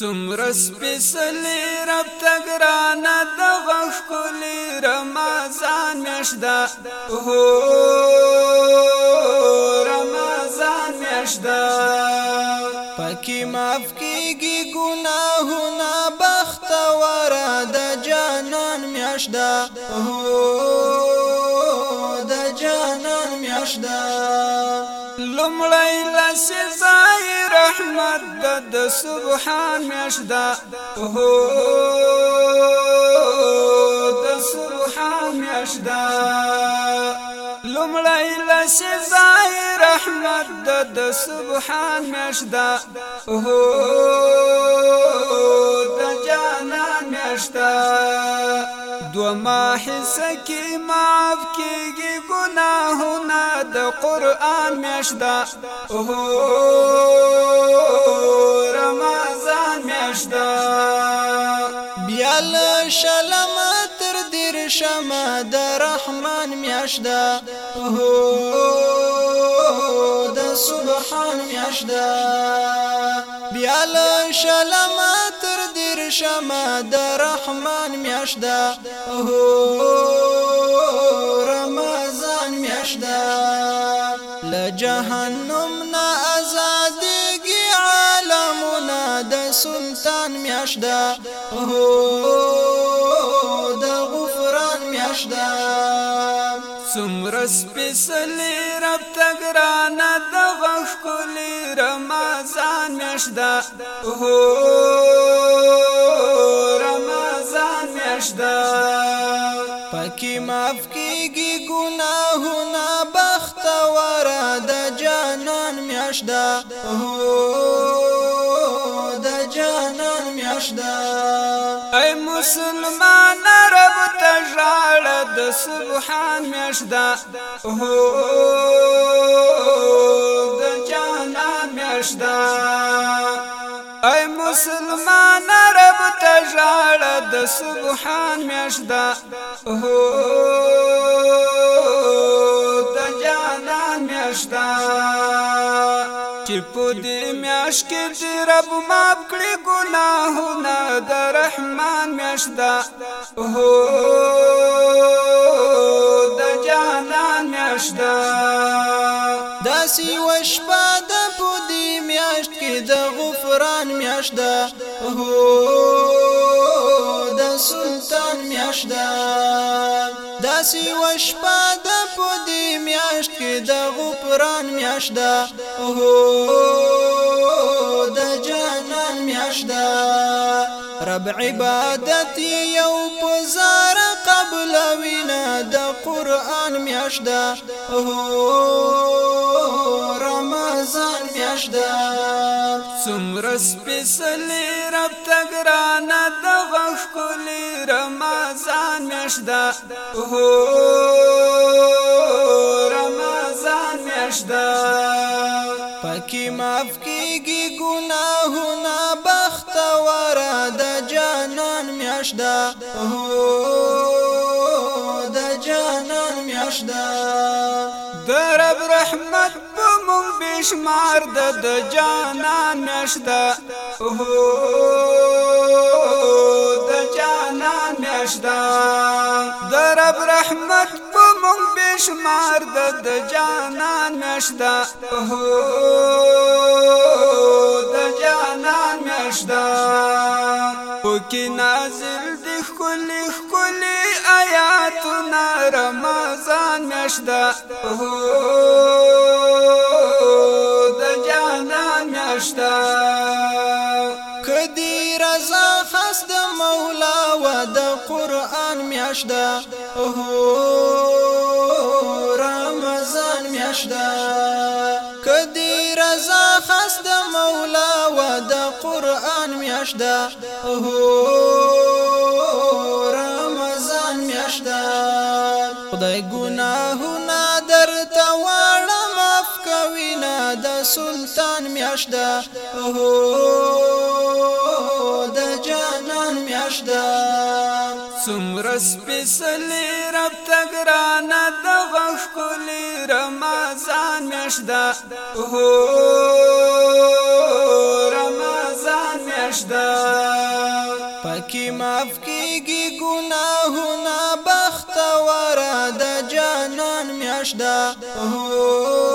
څومره سپېڅلې رب ته ګرانه دغه ښکلې رمضان میاشت ده هو رمضان میاشت ده پکې معاف کېږي ګناهونه بختوره د جانان میاشت ده هو د جانان میاشت ده لمړی لسزای رحمت د سبحان میشدا هو د سبحان میشدا لمړی لسزای رحمت د سبحان میشدا هو د جانان میشدا دو ما حصہ کی معاف کیږي ګناهونه د قران میشدا او رمضان میشدا بیا له شلم تر دیر شمه د رحمان میشدا او د سبحان میشدا بیا له شلم تیر شمه د رحمان میاشت ده هو رمضان میاشت ده له جهنم نه ازادېږي عالمونه د سلطان میاشت ده هو د غفران میاشت ده څومره سپېڅلې رب ته ګرانه دغه ښکلې رمضان میاشت ده هو رمضان میاشت ده پکې معاف کېږي ګناهونه بختوره د جانان میاشت ده هو د جانان میاشت ده ای مسلمانه تجاړه د سبحان میشدا هو د جانان میشدا اے مسلمان رب تجاړه د سبحان میشدا هو د جانان میشدا چې په دې میاش کې رب ماب کړې ګناهونه د رحمان میاشدا هو د جانان میاشدا داسي وشپا د پودي میاشت کې د غفران میاشدا هو د سلطان میاشدا داسي وشپا د پودي میاشت کې د غفران میاشدا هو میاشدا رب عبادت یو پزار قبل وینا د قران میاشدا هو رمضان میاشدا څومره سپېڅلې رب ته ګرانه دغه ښکلې رمضان میاشدا هو رمضان میاشدا پکې معاف کیږي ګناهونه بختور د جانان میاشدا هو د جانان میاشدا درب رحمت په مون بشمار د جانان میاشدا هو د جانان میاشدا درب رحمت په مونږ بشمار د جانان مشدا هو د جانان مشدا پکې نازل د خل خل آیات رمضان مشدا هو د جانان مشدا کدی رضا خاص د مولا و د قران میاشدا هو خوش ده کدی رضا خاص د مولا و د قران میاش ده هو رمضان میاش ده خدای ګناهونه درته واړه معاف کوي نه د سلطان میاش ده هو د جانان میاش ده څومره سپېڅلې رب ته ګرانه دغه ښکلې رمضان میاشت ده هو رمضان میاشت ده پکې معاف کېږي ګناهونه بختوره د جانان میاشت ده هو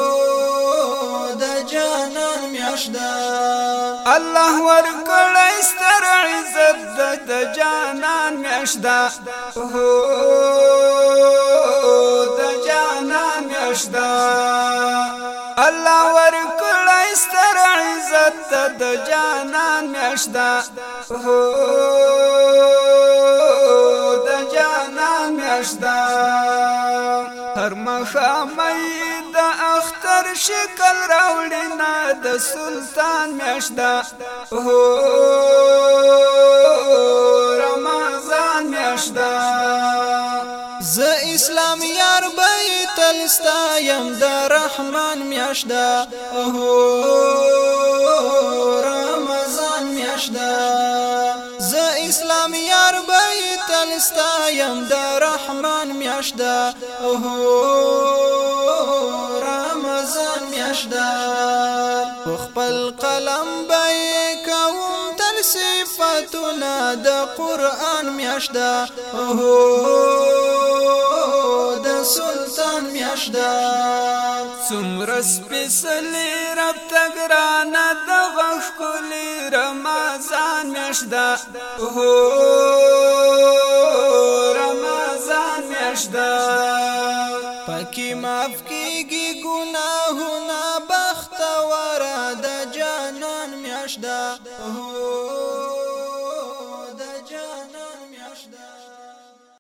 میاش دا الله ورکړی ستر عزت د جانان میاش دا هو د جانان میاش دا الله ورکړی ستر عزت د جانان میاش دا هو شکل راوړی نه د سلطان میاشت دا هو رمضان میاشت دا ز اسلام یار بیت الستایم د رحمان میاشت دا هو رمضان میاشت دا ز اسلام یار بیت الستایم د رحمان میاشت دا هو روزه میاشت ده خپل قلم به کوم تر صفاتونه د قران میاشت ده د سلطان میاشت ده څومره سپېڅلې رب ته ګرانه دغه ښکلې رمضان میاشت ده رمضان میاشت ده پکی معاف کیږي ګناهونه بختوره د جانان میاشدا هو